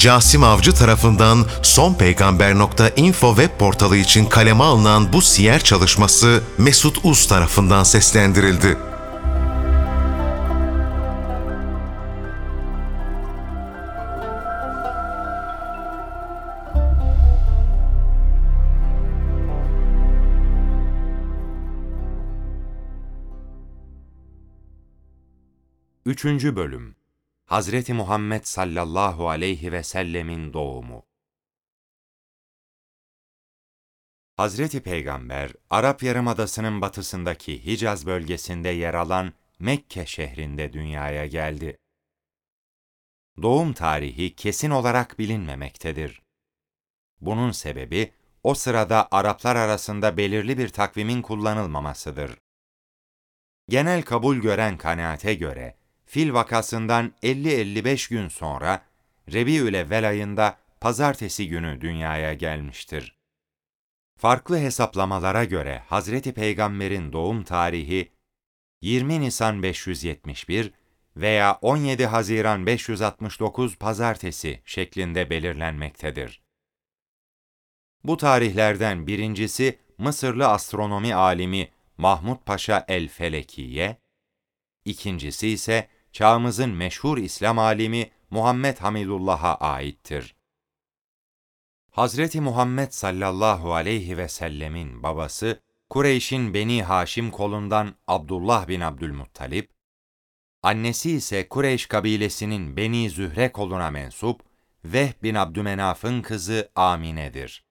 Casim Avcı tarafından sonpeygamber.info web portalı için kaleme alınan bu siyer çalışması Mesut Uz tarafından seslendirildi. Üçüncü Bölüm Hazreti Muhammed sallallahu aleyhi ve sellemin doğumu Hazreti Peygamber, Arap Yarımadası'nın batısındaki Hicaz bölgesinde yer alan Mekke şehrinde dünyaya geldi. Doğum tarihi kesin olarak bilinmemektedir. Bunun sebebi, o sırada Araplar arasında belirli bir takvimin kullanılmamasıdır. Genel kabul gören kanaate göre, fil vakasından 50-55 gün sonra Rebiül ayında pazartesi günü dünyaya gelmiştir. Farklı hesaplamalara göre Hazreti Peygamber'in doğum tarihi 20 Nisan 571 veya 17 Haziran 569 pazartesi şeklinde belirlenmektedir. Bu tarihlerden birincisi Mısırlı astronomi alimi Mahmud Paşa el-Felekiye, ikincisi ise çağımızın meşhur İslam alimi Muhammed Hamidullah'a aittir. Hazreti Muhammed sallallahu aleyhi ve sellemin babası Kureyş'in Beni Haşim kolundan Abdullah bin Abdülmuttalip, annesi ise Kureyş kabilesinin Beni Zühre koluna mensup Vehb bin Abdümenaf'ın kızı Amine'dir.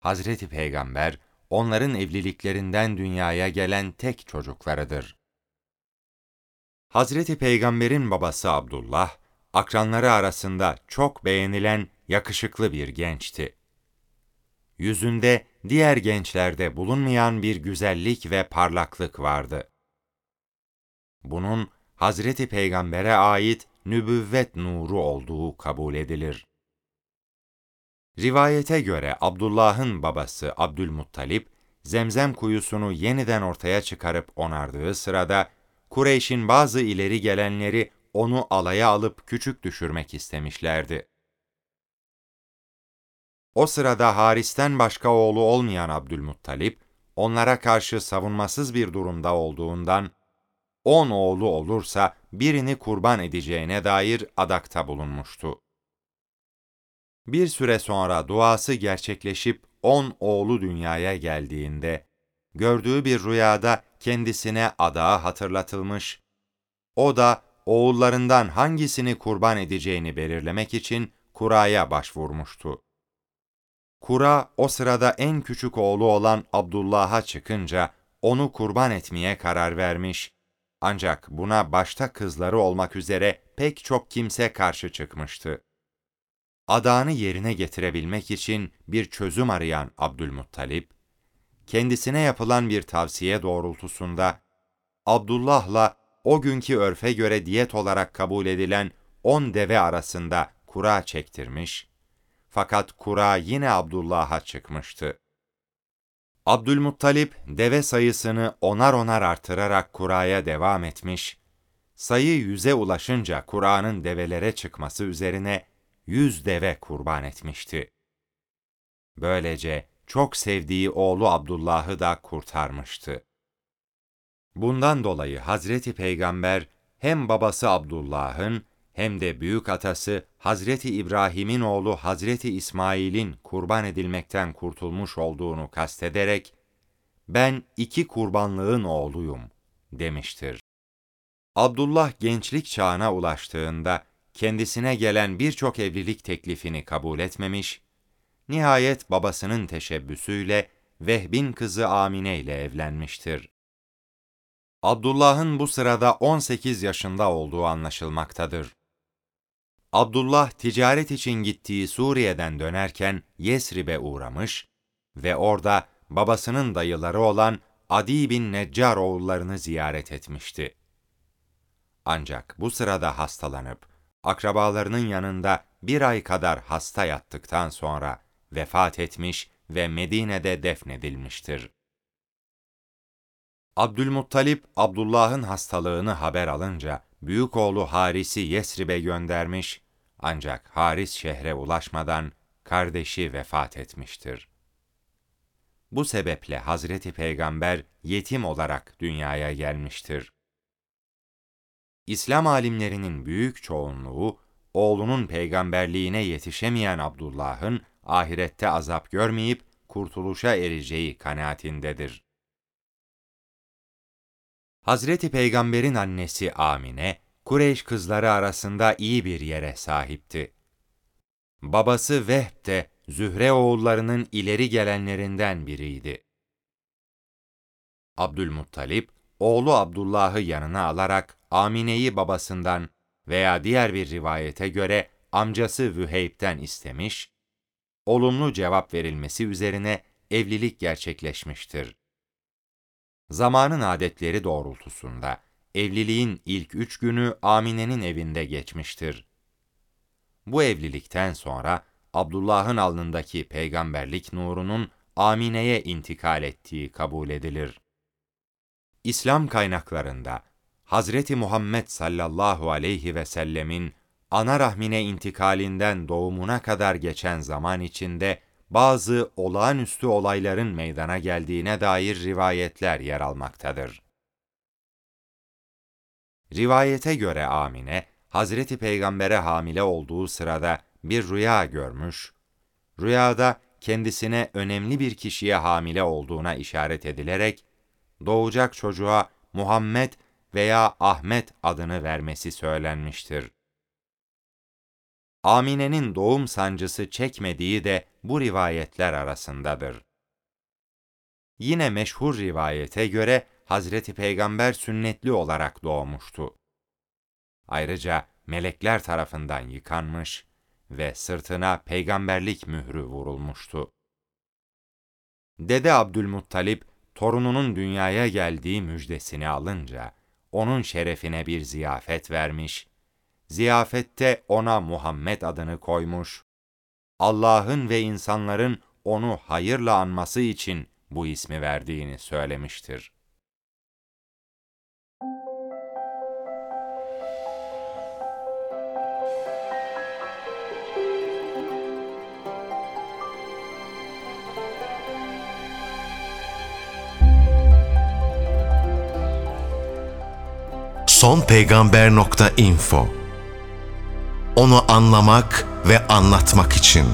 Hazreti Peygamber onların evliliklerinden dünyaya gelen tek çocuklarıdır. Hazreti Peygamber'in babası Abdullah, akranları arasında çok beğenilen yakışıklı bir gençti. Yüzünde diğer gençlerde bulunmayan bir güzellik ve parlaklık vardı. Bunun Hazreti Peygamber'e ait nübüvvet nuru olduğu kabul edilir. Rivayete göre Abdullah'ın babası Abdülmuttalip, Zemzem kuyusunu yeniden ortaya çıkarıp onardığı sırada Kureyş'in bazı ileri gelenleri onu alaya alıp küçük düşürmek istemişlerdi. O sırada Haris'ten başka oğlu olmayan Abdülmuttalip, onlara karşı savunmasız bir durumda olduğundan, on oğlu olursa birini kurban edeceğine dair adakta bulunmuştu. Bir süre sonra duası gerçekleşip on oğlu dünyaya geldiğinde, gördüğü bir rüyada kendisine adağı hatırlatılmış, o da oğullarından hangisini kurban edeceğini belirlemek için kuraya başvurmuştu. Kura o sırada en küçük oğlu olan Abdullah'a çıkınca onu kurban etmeye karar vermiş. Ancak buna başta kızları olmak üzere pek çok kimse karşı çıkmıştı. Adağını yerine getirebilmek için bir çözüm arayan Abdülmuttalip, kendisine yapılan bir tavsiye doğrultusunda Abdullah'la o günkü örfe göre diyet olarak kabul edilen on deve arasında kura çektirmiş, fakat kura yine Abdullah'a çıkmıştı. Abdülmuttalip deve sayısını onar onar artırarak kuraya devam etmiş, sayı yüze ulaşınca Kur'an'ın develere çıkması üzerine yüz deve kurban etmişti. Böylece çok sevdiği oğlu Abdullah'ı da kurtarmıştı. Bundan dolayı Hazreti Peygamber hem babası Abdullah'ın hem de büyük atası Hazreti İbrahim'in oğlu Hazreti İsmail'in kurban edilmekten kurtulmuş olduğunu kastederek ben iki kurbanlığın oğluyum demiştir. Abdullah gençlik çağına ulaştığında kendisine gelen birçok evlilik teklifini kabul etmemiş Nihayet babasının teşebbüsüyle Vehb'in kızı Amine ile evlenmiştir. Abdullah'ın bu sırada 18 yaşında olduğu anlaşılmaktadır. Abdullah ticaret için gittiği Suriye'den dönerken Yesrib'e uğramış ve orada babasının dayıları olan Adi bin Neccar oğullarını ziyaret etmişti. Ancak bu sırada hastalanıp akrabalarının yanında bir ay kadar hasta yattıktan sonra vefat etmiş ve Medine'de defnedilmiştir. Abdülmuttalip, Abdullah'ın hastalığını haber alınca, büyük oğlu Haris'i Yesrib'e göndermiş, Ancak Haris şehre ulaşmadan kardeşi vefat etmiştir. Bu sebeple Hazreti Peygamber yetim olarak dünyaya gelmiştir. İslam alimlerinin büyük çoğunluğu, oğlunun peygamberliğine yetişemeyen Abdullah'ın ahirette azap görmeyip kurtuluşa ereceği kanaatindedir. Hazreti Peygamber'in annesi Amine, Kureyş kızları arasında iyi bir yere sahipti. Babası Vehb de Zühre oğullarının ileri gelenlerinden biriydi. Abdülmuttalip, oğlu Abdullah'ı yanına alarak Amine'yi babasından veya diğer bir rivayete göre amcası Vüheyb'den istemiş, olumlu cevap verilmesi üzerine evlilik gerçekleşmiştir. Zamanın adetleri doğrultusunda evliliğin ilk üç günü Amine'nin evinde geçmiştir. Bu evlilikten sonra Abdullah'ın alnındaki peygamberlik nurunun Amine'ye intikal ettiği kabul edilir. İslam kaynaklarında Hazreti Muhammed sallallahu aleyhi ve sellemin ana rahmine intikalinden doğumuna kadar geçen zaman içinde bazı olağanüstü olayların meydana geldiğine dair rivayetler yer almaktadır. Rivayete göre Amine, Hazreti Peygamber'e hamile olduğu sırada bir rüya görmüş, rüyada kendisine önemli bir kişiye hamile olduğuna işaret edilerek, doğacak çocuğa Muhammed veya Ahmet adını vermesi söylenmiştir. Amine'nin doğum sancısı çekmediği de bu rivayetler arasındadır. Yine meşhur rivayete göre Hazreti Peygamber sünnetli olarak doğmuştu. Ayrıca melekler tarafından yıkanmış ve sırtına peygamberlik mührü vurulmuştu. Dede Abdülmuttalip torununun dünyaya geldiği müjdesini alınca onun şerefine bir ziyafet vermiş, ziyafette ona Muhammed adını koymuş, Allah'ın ve insanların onu hayırla anması için bu ismi verdiğini söylemiştir. sonpeygamber.info Onu anlamak ve anlatmak için